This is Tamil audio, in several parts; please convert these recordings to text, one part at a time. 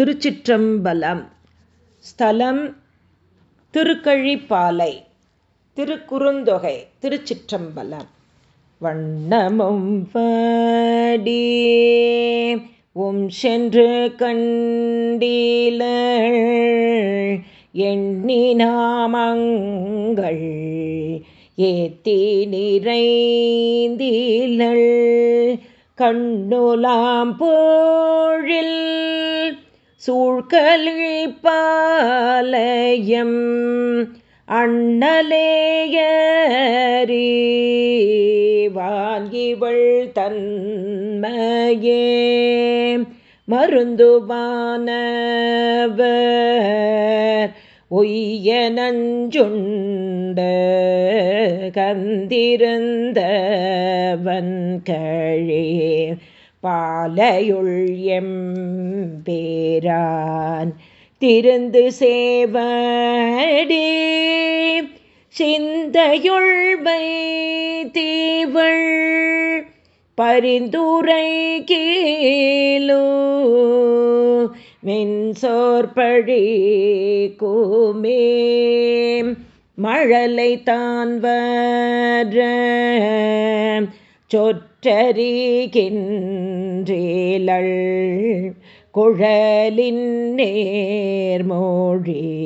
திருச்சிற்றம்பலம். ஸ்தலம் திருக்கழிப்பாலை திருக்குறுந்தொகை திருச்சிற்றம்பலம். வண்ணமும் படி உம் சென்று கண்டீல எண்ணினாமங்கள் ஏத்தி நிறைந்தீழல் கண்ணுலாம் போழில் சூழ்கழிப்பாலயம் அண்ணலேயறிவாங்கிவள் தன்மையே. மருந்துவானவர் ஒய்ய நஞ்சுண்ட கந்திருந்தவன் கழே. பாலையுள் எம் பேரான் திருந்து சேவடி. சிந்தையுள்மை தீவள் பரிந்துரை கீழோ மின்சோர்பழி கூமே மழலை தான் வர. சொற்றறிகின்றேலள் குழலின் நேர்மொழி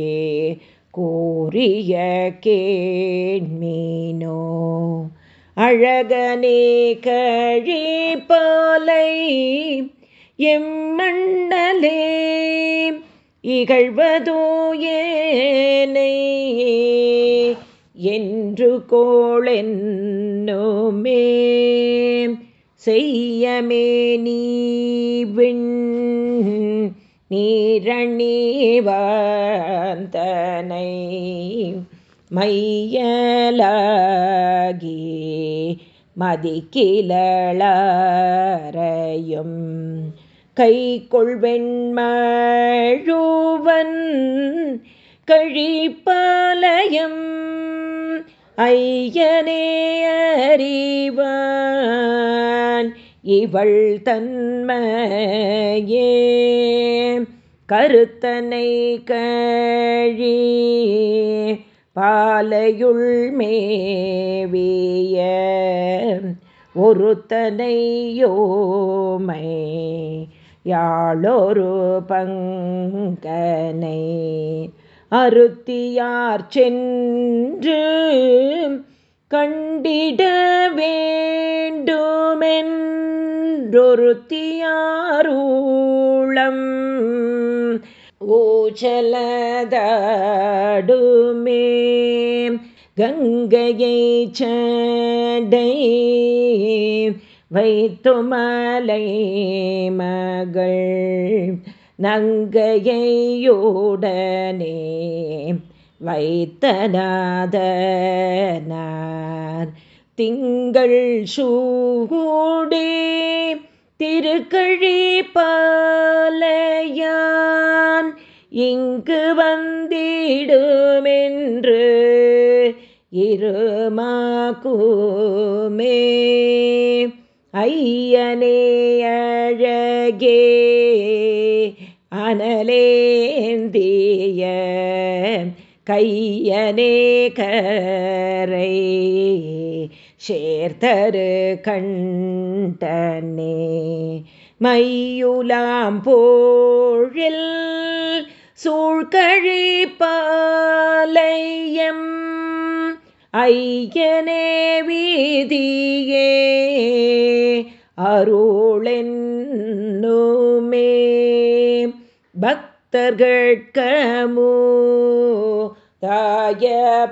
கூறிய கேண்மீனோ. அழகனே கழிப்பாலை எம்மண்ணலே இகழ்வதோ ஏனை என்று கோளென்னோமே செய்யமே நீவிண் நீரணிவாந்தனை மையலாகி மதிக்கிளறையும் கை கொள்வெண்மழுவன் கழிப்பாலயம் ஐயனே அறிவான் இவள் தன்மையே. கருத்தனை கழி பாலையுள் மேவிய ஒருத்தனையோமை யாழொரு பங்கனை அருத்தியார் சென்று கண்டிட வேண்டுமென்றொருத்தியாரூளம் ஓச்சலதாடுமே கங்கையை சடை வைத்துமலை மகள் நங்கையோடனே வைத்தநாதனார். திங்கள் சூடே திருக்கழி பாலையான் இங்கு வந்திடுமென்று இருமாக்குமே ஐயனே அழகே அனலேந்திய கையனேகரை சேர்த்தரு கண்டனே. மையுலாம் போழில் சூழ்கழிப்பாலையம் ஐயனே வீதியே அருளென்னுமே. பக்தர்கட்கமோ தாய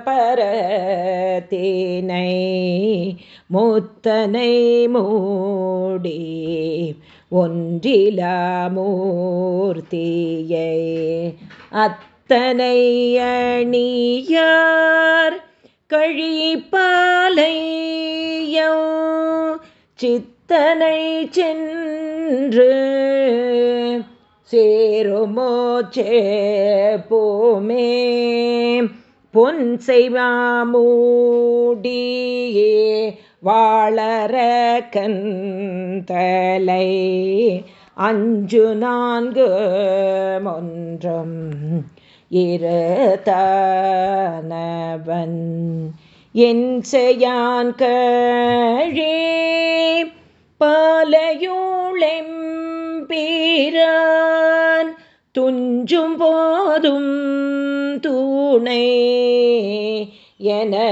பரத்தினை முத்தனை மூடி ஒன்றிலாமூர்த்தியை அத்தனை அணியார் கழிப்பாலையோ சித்தனை சென்று சேருமோ சே போமே பொன் செய்வாமூடியே வாழற கந்தலை. அஞ்சு நான்கு ஒன்றும் இருத்தனவன் என் செய்யான் கழே பாலையூளெம்பீரான் துஞ்சும் போதும் தூணை எனலகுமே.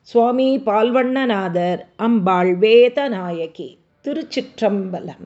சுவாமி பால்வண்ணநாதர் அம்பாள் வேதநாயகி திருச்சிற்றம்பலம்.